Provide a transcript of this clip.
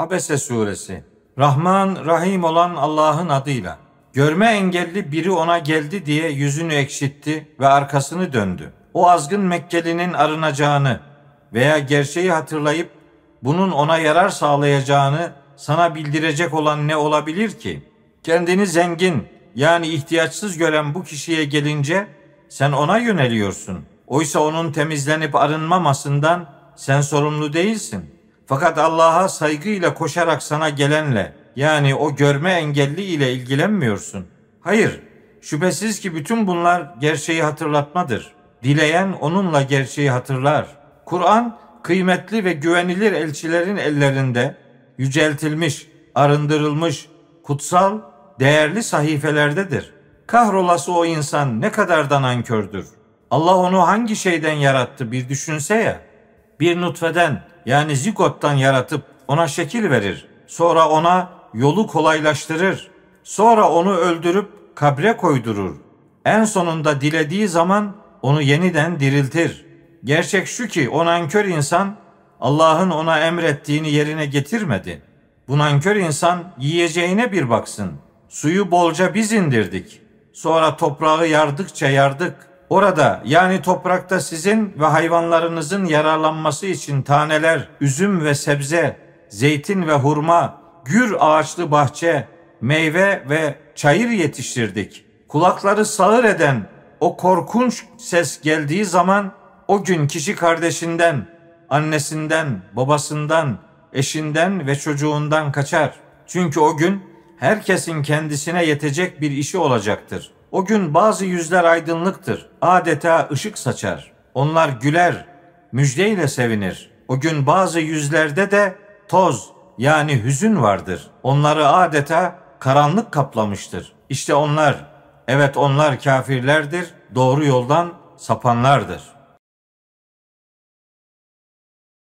Abese suresi. Rahman, Rahim olan Allah'ın adıyla. Görme engelli biri ona geldi diye yüzünü ekşitti ve arkasını döndü. O azgın Mekkelinin arınacağını veya gerçeği hatırlayıp bunun ona yarar sağlayacağını sana bildirecek olan ne olabilir ki? Kendini zengin yani ihtiyaçsız gören bu kişiye gelince sen ona yöneliyorsun. Oysa onun temizlenip arınmamasından sen sorumlu değilsin. Fakat Allah'a saygıyla koşarak sana gelenle yani o görme engelli ile ilgilenmiyorsun. Hayır, şüphesiz ki bütün bunlar gerçeği hatırlatmadır. Dileyen onunla gerçeği hatırlar. Kur'an kıymetli ve güvenilir elçilerin ellerinde yüceltilmiş, arındırılmış, kutsal, değerli sahifelerdedir. Kahrolası o insan ne kadar da nankördür. Allah onu hangi şeyden yarattı bir düşünse ya. Bir nutfeden yani zigottan yaratıp ona şekil verir. Sonra ona yolu kolaylaştırır. Sonra onu öldürüp kabre koydurur. En sonunda dilediği zaman onu yeniden diriltir. Gerçek şu ki o nankör insan Allah'ın ona emrettiğini yerine getirmedi. Bu nankör insan yiyeceğine bir baksın. Suyu bolca biz indirdik. Sonra toprağı yardıkça yardık. Orada yani toprakta sizin ve hayvanlarınızın yararlanması için taneler, üzüm ve sebze, zeytin ve hurma, gür ağaçlı bahçe, meyve ve çayır yetiştirdik. Kulakları sağır eden o korkunç ses geldiği zaman o gün kişi kardeşinden, annesinden, babasından, eşinden ve çocuğundan kaçar. Çünkü o gün herkesin kendisine yetecek bir işi olacaktır. O gün bazı yüzler aydınlıktır. Adeta ışık saçar. Onlar güler, müjdeyle sevinir. O gün bazı yüzlerde de toz yani hüzün vardır. Onları adeta karanlık kaplamıştır. İşte onlar, evet onlar kafirlerdir, doğru yoldan sapanlardır.''